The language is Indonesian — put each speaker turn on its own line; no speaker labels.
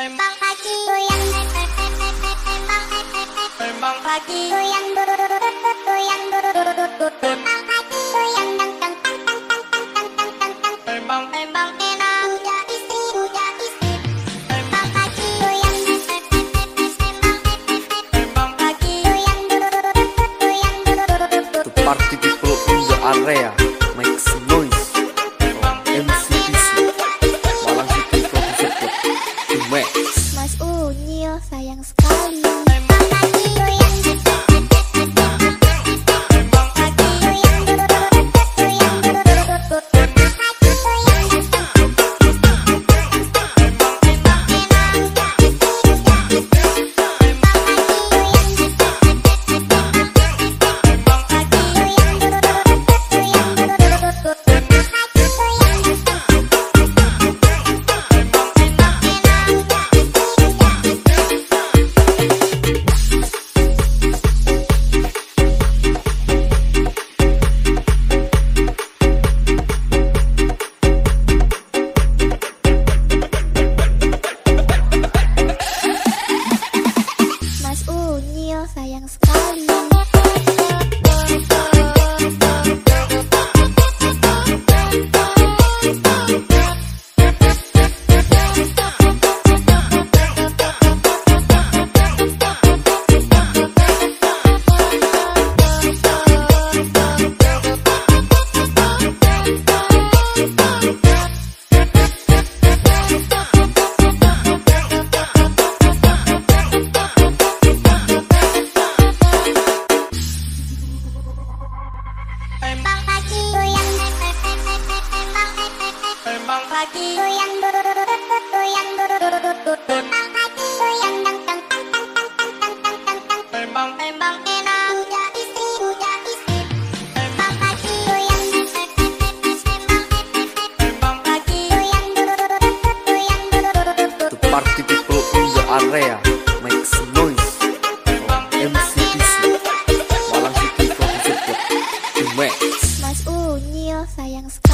Memang pagi. Goyang. Memang pagi. Goyang. Goyang. Memang pagi. Goyang. Dang dang dang dang dang dang dang dang Memang memang enak Puja istri puja istri. Memang pagi. Goyang. Memang pagi. Goyang. Goyang
to party people in the area
Molly. pagi goyang goyang goyang sayang sekali